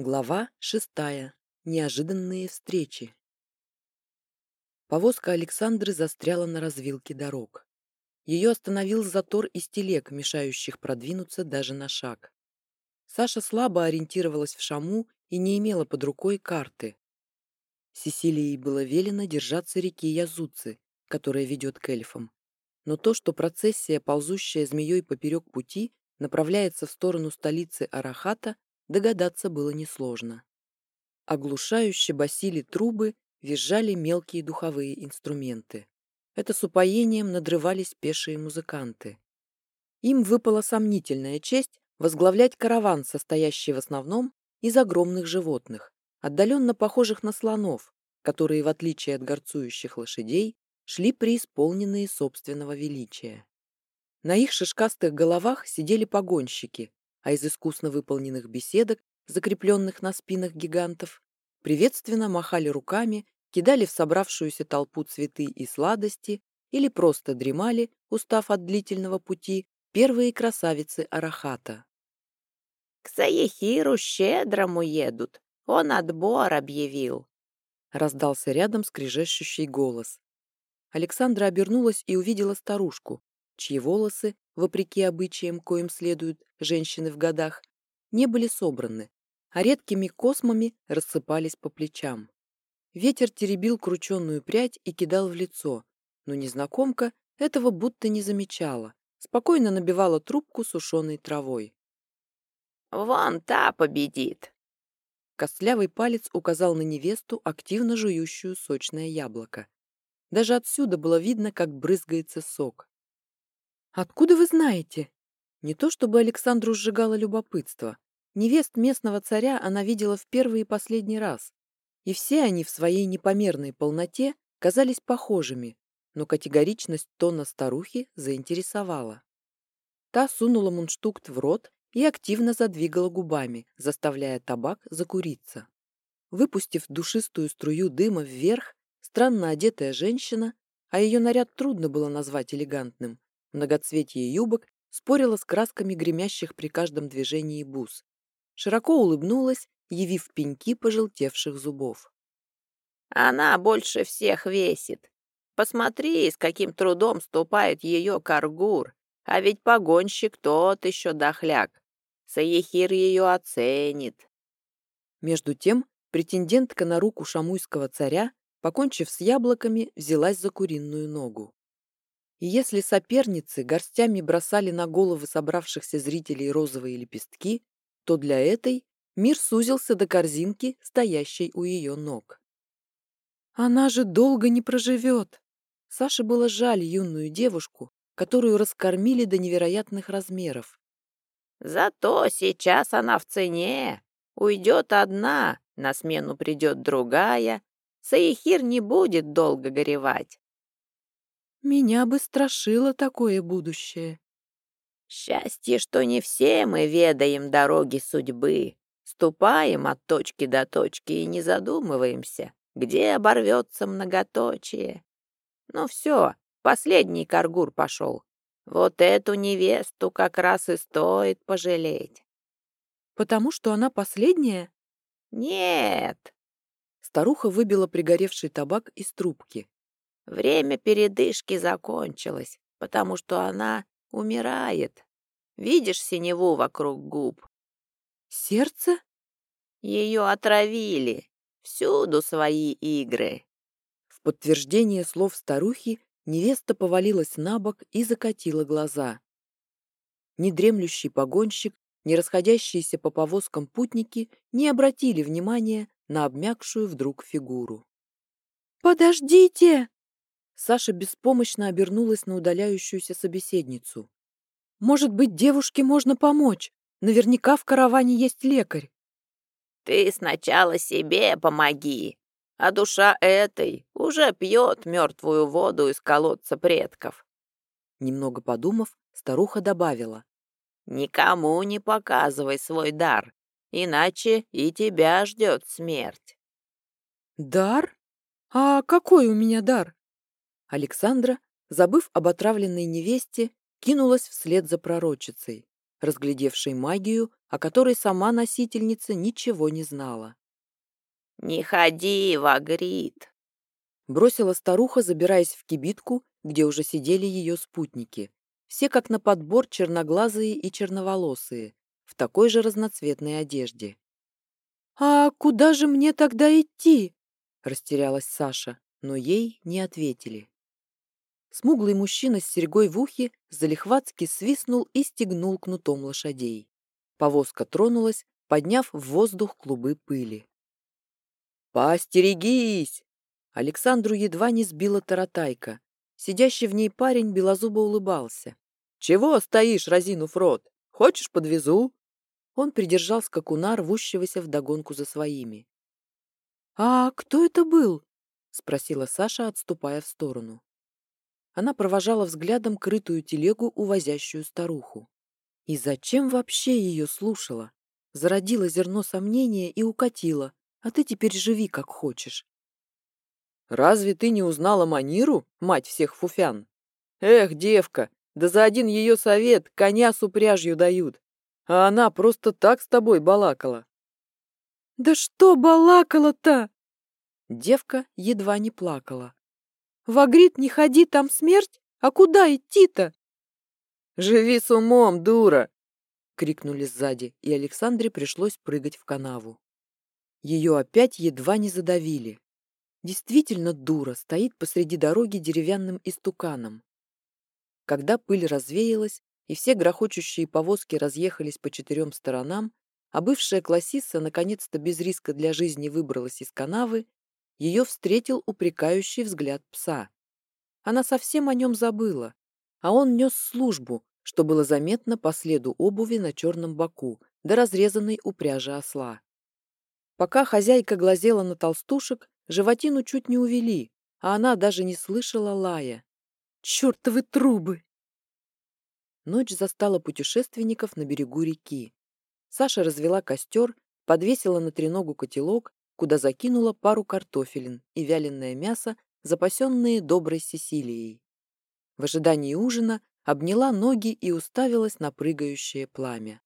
Глава шестая. Неожиданные встречи. Повозка Александры застряла на развилке дорог. Ее остановил затор из телег, мешающих продвинуться даже на шаг. Саша слабо ориентировалась в шаму и не имела под рукой карты. Сесилии было велено держаться реки Язуцы, которая ведет к эльфам. Но то, что процессия, ползущая змеей поперек пути, направляется в сторону столицы Арахата, догадаться было несложно. Оглушающе басили трубы, визжали мелкие духовые инструменты. Это с упоением надрывались пешие музыканты. Им выпала сомнительная честь возглавлять караван, состоящий в основном из огромных животных, отдаленно похожих на слонов, которые, в отличие от горцующих лошадей, шли преисполненные собственного величия. На их шишкастых головах сидели погонщики, а из искусно выполненных беседок, закрепленных на спинах гигантов, приветственно махали руками, кидали в собравшуюся толпу цветы и сладости или просто дремали, устав от длительного пути, первые красавицы Арахата. «К Саехиру щедрому едут, он отбор объявил», раздался рядом скрежещущий голос. Александра обернулась и увидела старушку, чьи волосы, вопреки обычаям, коим следуют женщины в годах, не были собраны, а редкими космами рассыпались по плечам. Ветер теребил крученную прядь и кидал в лицо, но незнакомка этого будто не замечала, спокойно набивала трубку сушеной травой. «Вон та победит!» Костлявый палец указал на невесту, активно жующую сочное яблоко. Даже отсюда было видно, как брызгается сок. «Откуда вы знаете?» Не то чтобы Александру сжигало любопытство. Невест местного царя она видела в первый и последний раз. И все они в своей непомерной полноте казались похожими, но категоричность тона старухи заинтересовала. Та сунула мундштукт в рот и активно задвигала губами, заставляя табак закуриться. Выпустив душистую струю дыма вверх, странно одетая женщина, а ее наряд трудно было назвать элегантным, Многоцветие юбок спорило с красками гремящих при каждом движении бус. Широко улыбнулась, явив пеньки пожелтевших зубов. «Она больше всех весит. Посмотри, с каким трудом ступает ее каргур, а ведь погонщик тот еще дохляк. Саехир ее оценит». Между тем, претендентка на руку шамуйского царя, покончив с яблоками, взялась за куриную ногу. И если соперницы горстями бросали на головы собравшихся зрителей розовые лепестки, то для этой мир сузился до корзинки, стоящей у ее ног. «Она же долго не проживет!» Саше было жаль юную девушку, которую раскормили до невероятных размеров. «Зато сейчас она в цене. Уйдет одна, на смену придет другая. Саихир не будет долго горевать. Меня бы страшило такое будущее. Счастье, что не все мы ведаем дороги судьбы, ступаем от точки до точки и не задумываемся, где оборвется многоточие. Ну все, последний каргур пошел. Вот эту невесту как раз и стоит пожалеть. Потому что она последняя? Нет. Старуха выбила пригоревший табак из трубки. Время передышки закончилось, потому что она умирает. Видишь синеву вокруг губ? Сердце? Ее отравили. Всюду свои игры. В подтверждение слов старухи невеста повалилась на бок и закатила глаза. Ни дремлющий погонщик, ни расходящиеся по повозкам путники не обратили внимания на обмякшую вдруг фигуру. «Подождите!» Саша беспомощно обернулась на удаляющуюся собеседницу. «Может быть, девушке можно помочь? Наверняка в караване есть лекарь». «Ты сначала себе помоги, а душа этой уже пьет мертвую воду из колодца предков». Немного подумав, старуха добавила. «Никому не показывай свой дар, иначе и тебя ждет смерть». «Дар? А какой у меня дар?» Александра, забыв об отравленной невесте, кинулась вслед за пророчицей, разглядевшей магию о которой сама носительница ничего не знала. «Не ходи, Вагрит!» Бросила старуха, забираясь в кибитку, где уже сидели ее спутники. Все как на подбор черноглазые и черноволосые, в такой же разноцветной одежде. «А куда же мне тогда идти?» – растерялась Саша, но ей не ответили. Смуглый мужчина с серьгой в ухе залихватски свистнул и стегнул кнутом лошадей. Повозка тронулась, подняв в воздух клубы пыли. «Постерегись!» Александру едва не сбила таратайка. Сидящий в ней парень белозубо улыбался. «Чего стоишь, разинув рот? Хочешь, подвезу?» Он придержал скакуна, рвущегося вдогонку за своими. «А кто это был?» — спросила Саша, отступая в сторону. Она провожала взглядом крытую телегу, увозящую старуху. И зачем вообще ее слушала? Зародила зерно сомнения и укатила, а ты теперь живи как хочешь. «Разве ты не узнала Маниру, мать всех фуфян? Эх, девка, да за один ее совет коня с упряжью дают. А она просто так с тобой балакала. Да что балакала-то? Девка едва не плакала. В Агрит не ходи, там смерть, а куда идти-то? Живи с умом, дура! крикнули сзади, и Александре пришлось прыгать в канаву. Ее опять едва не задавили. Действительно дура, стоит посреди дороги деревянным истуканом. Когда пыль развеялась, и все грохочущие повозки разъехались по четырем сторонам, а бывшая классиса наконец-то без риска для жизни выбралась из канавы, ее встретил упрекающий взгляд пса. Она совсем о нем забыла, а он нес службу, что было заметно по следу обуви на черном боку до разрезанной упряжи осла. Пока хозяйка глазела на толстушек, животину чуть не увели, а она даже не слышала лая. «Чертовы трубы!» Ночь застала путешественников на берегу реки. Саша развела костер, подвесила на треногу котелок, куда закинула пару картофелин и вяленое мясо, запасенные доброй Сесилией. В ожидании ужина обняла ноги и уставилась на прыгающее пламя.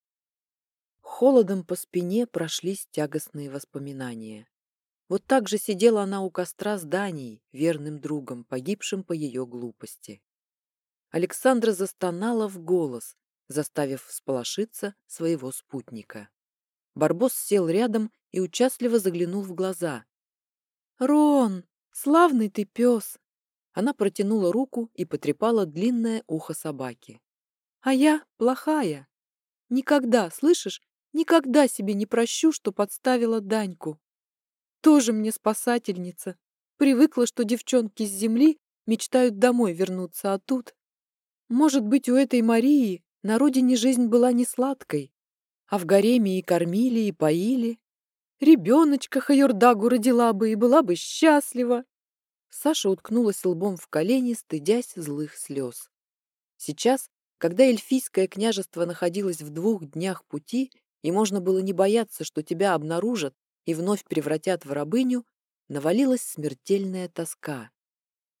Холодом по спине прошлись тягостные воспоминания. Вот так же сидела она у костра с Данией, верным другом, погибшим по ее глупости. Александра застонала в голос, заставив всполошиться своего спутника. Барбос сел рядом и участливо заглянул в глаза. «Рон, славный ты пес!» Она протянула руку и потрепала длинное ухо собаки. «А я плохая. Никогда, слышишь, никогда себе не прощу, что подставила Даньку. Тоже мне спасательница. Привыкла, что девчонки с земли мечтают домой вернуться, а тут... Может быть, у этой Марии на родине жизнь была не сладкой, а в гареме и кормили, и поили. Ребеночка Хайордагу родила бы и была бы счастлива. Саша уткнулась лбом в колени, стыдясь злых слез. Сейчас, когда эльфийское княжество находилось в двух днях пути, и можно было не бояться, что тебя обнаружат и вновь превратят в рабыню, навалилась смертельная тоска.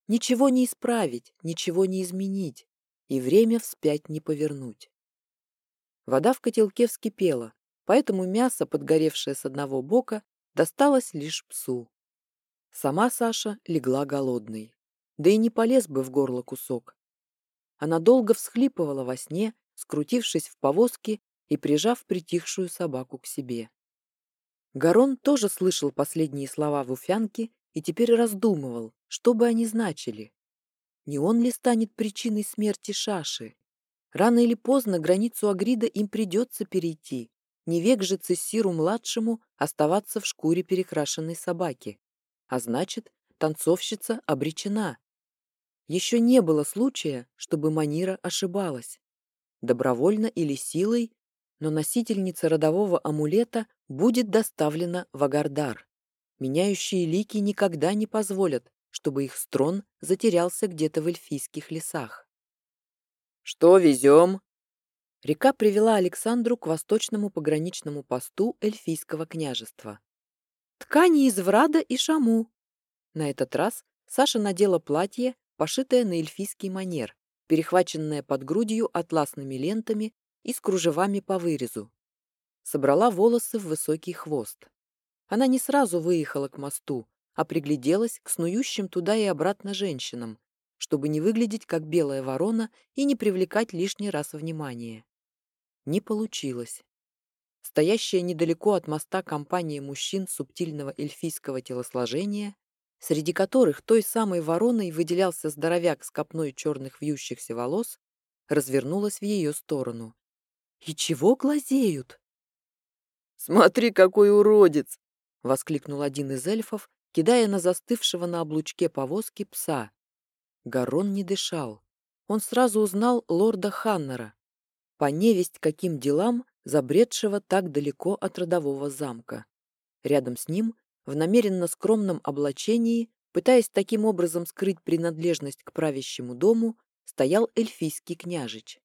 Ничего не исправить, ничего не изменить и время вспять не повернуть. Вода в котелке вскипела, поэтому мясо, подгоревшее с одного бока, досталось лишь псу. Сама Саша легла голодной, да и не полез бы в горло кусок. Она долго всхлипывала во сне, скрутившись в повозке и прижав притихшую собаку к себе. Гарон тоже слышал последние слова в уфянке и теперь раздумывал, что бы они значили. Не он ли станет причиной смерти Шаши? Рано или поздно границу Агрида им придется перейти. Не век же Цессиру-младшему оставаться в шкуре перекрашенной собаки. А значит, танцовщица обречена. Еще не было случая, чтобы Манира ошибалась. Добровольно или силой, но носительница родового амулета будет доставлена в Агардар. Меняющие лики никогда не позволят, чтобы их строн затерялся где-то в эльфийских лесах. «Что везем?» Река привела Александру к восточному пограничному посту эльфийского княжества. «Ткани из Врада и Шаму». На этот раз Саша надела платье, пошитое на эльфийский манер, перехваченное под грудью атласными лентами и с кружевами по вырезу. собрала волосы в высокий хвост. Она не сразу выехала к мосту, а пригляделась к снующим туда и обратно женщинам, чтобы не выглядеть как белая ворона и не привлекать лишний раз внимание. Не получилось. Стоящая недалеко от моста компания мужчин субтильного эльфийского телосложения, среди которых той самой вороной выделялся здоровяк с копной черных вьющихся волос, развернулась в ее сторону. «И чего глазеют?» «Смотри, какой уродец!» — воскликнул один из эльфов, кидая на застывшего на облучке повозки пса. Гарон не дышал. Он сразу узнал лорда Ханнера, по невесть каким делам забредшего так далеко от родового замка. Рядом с ним, в намеренно скромном облачении, пытаясь таким образом скрыть принадлежность к правящему дому, стоял эльфийский княжич.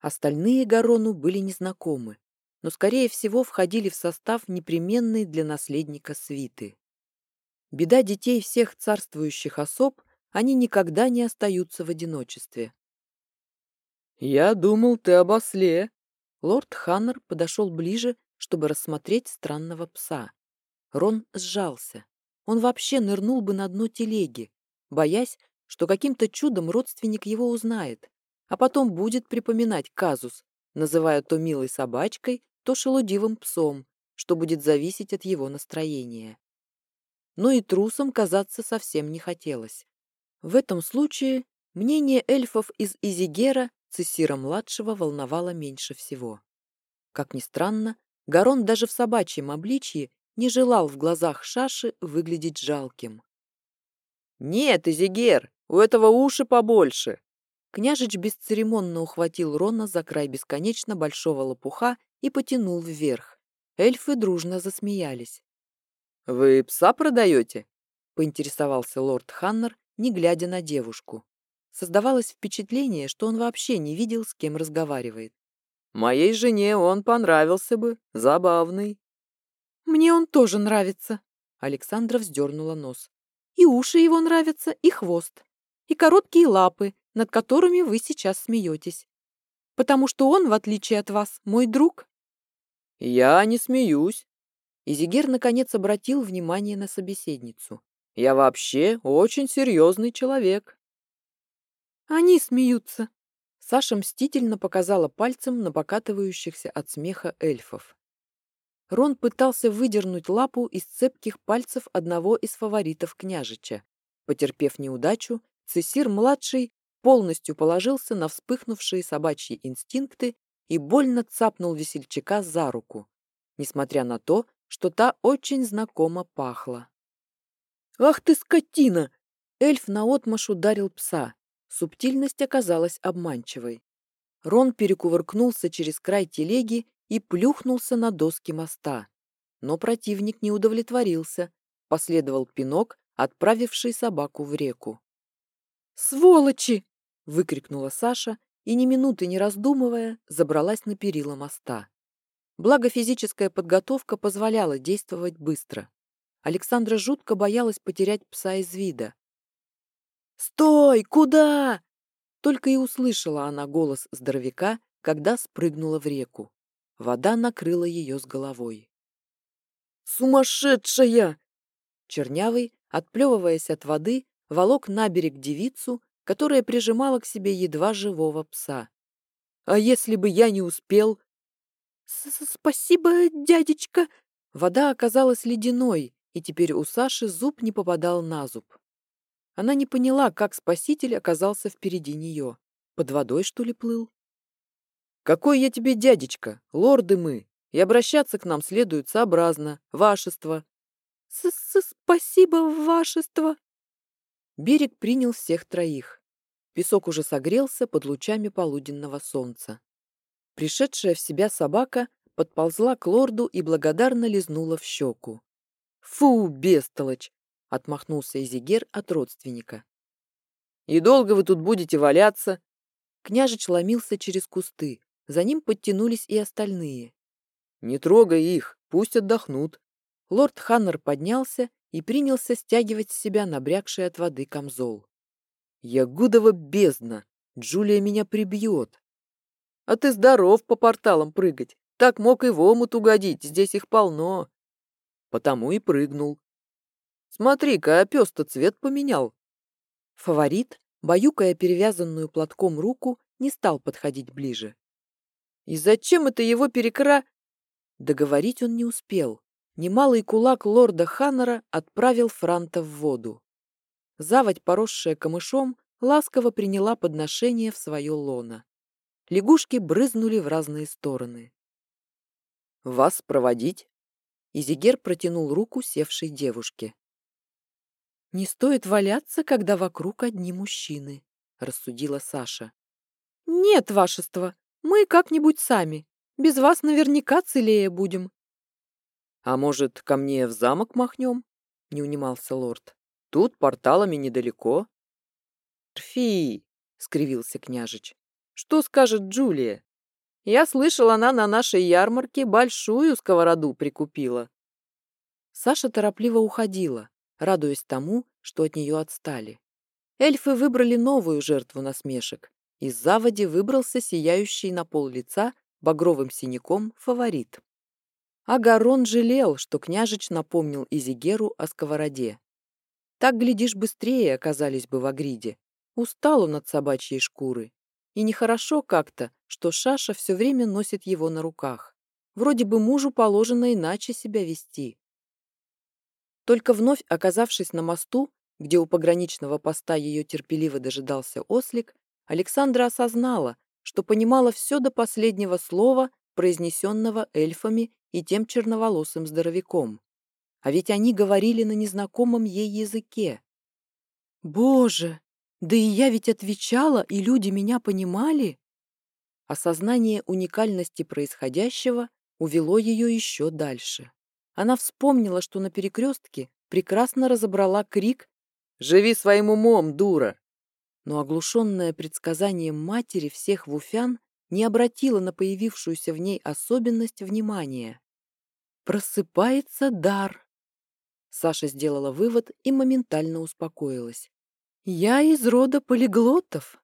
Остальные Гарону были незнакомы, но, скорее всего, входили в состав непременной для наследника свиты. Беда детей всех царствующих особ, они никогда не остаются в одиночестве. «Я думал, ты об осле». Лорд Ханнер подошел ближе, чтобы рассмотреть странного пса. Рон сжался. Он вообще нырнул бы на дно телеги, боясь, что каким-то чудом родственник его узнает, а потом будет припоминать казус, называя то милой собачкой, то шелудивым псом, что будет зависеть от его настроения. Но и трусом казаться совсем не хотелось. В этом случае мнение эльфов из Изигера Цессира-младшего волновало меньше всего. Как ни странно, Гарон даже в собачьем обличье не желал в глазах Шаши выглядеть жалким. «Нет, Изигер, у этого уши побольше!» Княжич бесцеремонно ухватил Рона за край бесконечно большого лопуха и потянул вверх. Эльфы дружно засмеялись. «Вы пса продаете?» — поинтересовался лорд Ханнер, не глядя на девушку. Создавалось впечатление, что он вообще не видел, с кем разговаривает. «Моей жене он понравился бы. Забавный». «Мне он тоже нравится», — Александра вздернула нос. «И уши его нравятся, и хвост, и короткие лапы, над которыми вы сейчас смеетесь. Потому что он, в отличие от вас, мой друг». «Я не смеюсь». Изигер наконец обратил внимание на собеседницу. «Я вообще очень серьезный человек». Они смеются. Саша мстительно показала пальцем на покатывающихся от смеха эльфов. Рон пытался выдернуть лапу из цепких пальцев одного из фаворитов княжича. Потерпев неудачу, Цесир-младший полностью положился на вспыхнувшие собачьи инстинкты и больно цапнул весельчака за руку, несмотря на то, что та очень знакомо пахла. «Ах ты, скотина!» Эльф наотмашь ударил пса, Субтильность оказалась обманчивой. Рон перекувыркнулся через край телеги и плюхнулся на доски моста. Но противник не удовлетворился. Последовал пинок, отправивший собаку в реку. «Сволочи!» — выкрикнула Саша и, ни минуты не раздумывая, забралась на перила моста. Благо физическая подготовка позволяла действовать быстро. Александра жутко боялась потерять пса из вида. «Стой! Куда?» Только и услышала она голос здоровяка, когда спрыгнула в реку. Вода накрыла ее с головой. «Сумасшедшая!» Чернявый, отплевываясь от воды, волок на берег девицу, которая прижимала к себе едва живого пса. «А если бы я не успел?» «Спасибо, дядечка!» Вода оказалась ледяной, и теперь у Саши зуб не попадал на зуб. Она не поняла, как спаситель оказался впереди нее. Под водой, что ли, плыл? «Какой я тебе дядечка? Лорды мы, и обращаться к нам следует сообразно, вашество». С -с «Спасибо, вашество». Берег принял всех троих. Песок уже согрелся под лучами полуденного солнца. Пришедшая в себя собака подползла к лорду и благодарно лизнула в щеку. «Фу, бестолочь! — отмахнулся Изигер от родственника. «И долго вы тут будете валяться?» Княжич ломился через кусты. За ним подтянулись и остальные. «Не трогай их, пусть отдохнут». Лорд Ханнер поднялся и принялся стягивать с себя набрякший от воды камзол. «Ягудова бездна! Джулия меня прибьет!» «А ты здоров по порталам прыгать! Так мог и в омут угодить, здесь их полно. Потому и прыгнул. Смотри-ка, а пес-то цвет поменял. Фаворит, баюкая перевязанную платком руку, не стал подходить ближе. И зачем это его перекра... Договорить он не успел. Немалый кулак лорда Ханнера отправил Франта в воду. Заводь, поросшая камышом, ласково приняла подношение в свое лоно. Лягушки брызнули в разные стороны. «Вас проводить?» Изигер протянул руку севшей девушке. «Не стоит валяться, когда вокруг одни мужчины», — рассудила Саша. «Нет, вашество, мы как-нибудь сами. Без вас наверняка целее будем». «А может, ко мне в замок махнем?» — не унимался лорд. «Тут порталами недалеко». «Рфи!» — скривился княжич. «Что скажет Джулия? Я слышал, она на нашей ярмарке большую сковороду прикупила». Саша торопливо уходила, радуясь тому, что от нее отстали. Эльфы выбрали новую жертву насмешек. Из заводи выбрался сияющий на пол лица багровым синяком фаворит. Агарон жалел, что княжич напомнил Изигеру о сковороде. Так, глядишь, быстрее оказались бы в Агриде. Устал он от собачьей шкуры. И нехорошо как-то, что Шаша все время носит его на руках. Вроде бы мужу положено иначе себя вести. Только вновь оказавшись на мосту, где у пограничного поста ее терпеливо дожидался ослик, Александра осознала, что понимала все до последнего слова, произнесенного эльфами и тем черноволосым здоровяком. А ведь они говорили на незнакомом ей языке. «Боже! Да и я ведь отвечала, и люди меня понимали!» Осознание уникальности происходящего увело ее еще дальше. Она вспомнила, что на перекрестке прекрасно разобрала крик «Живи своим умом, дура!» Но оглушенная предсказанием матери всех вуфян не обратила на появившуюся в ней особенность внимания. «Просыпается дар!» Саша сделала вывод и моментально успокоилась. «Я из рода полиглотов!»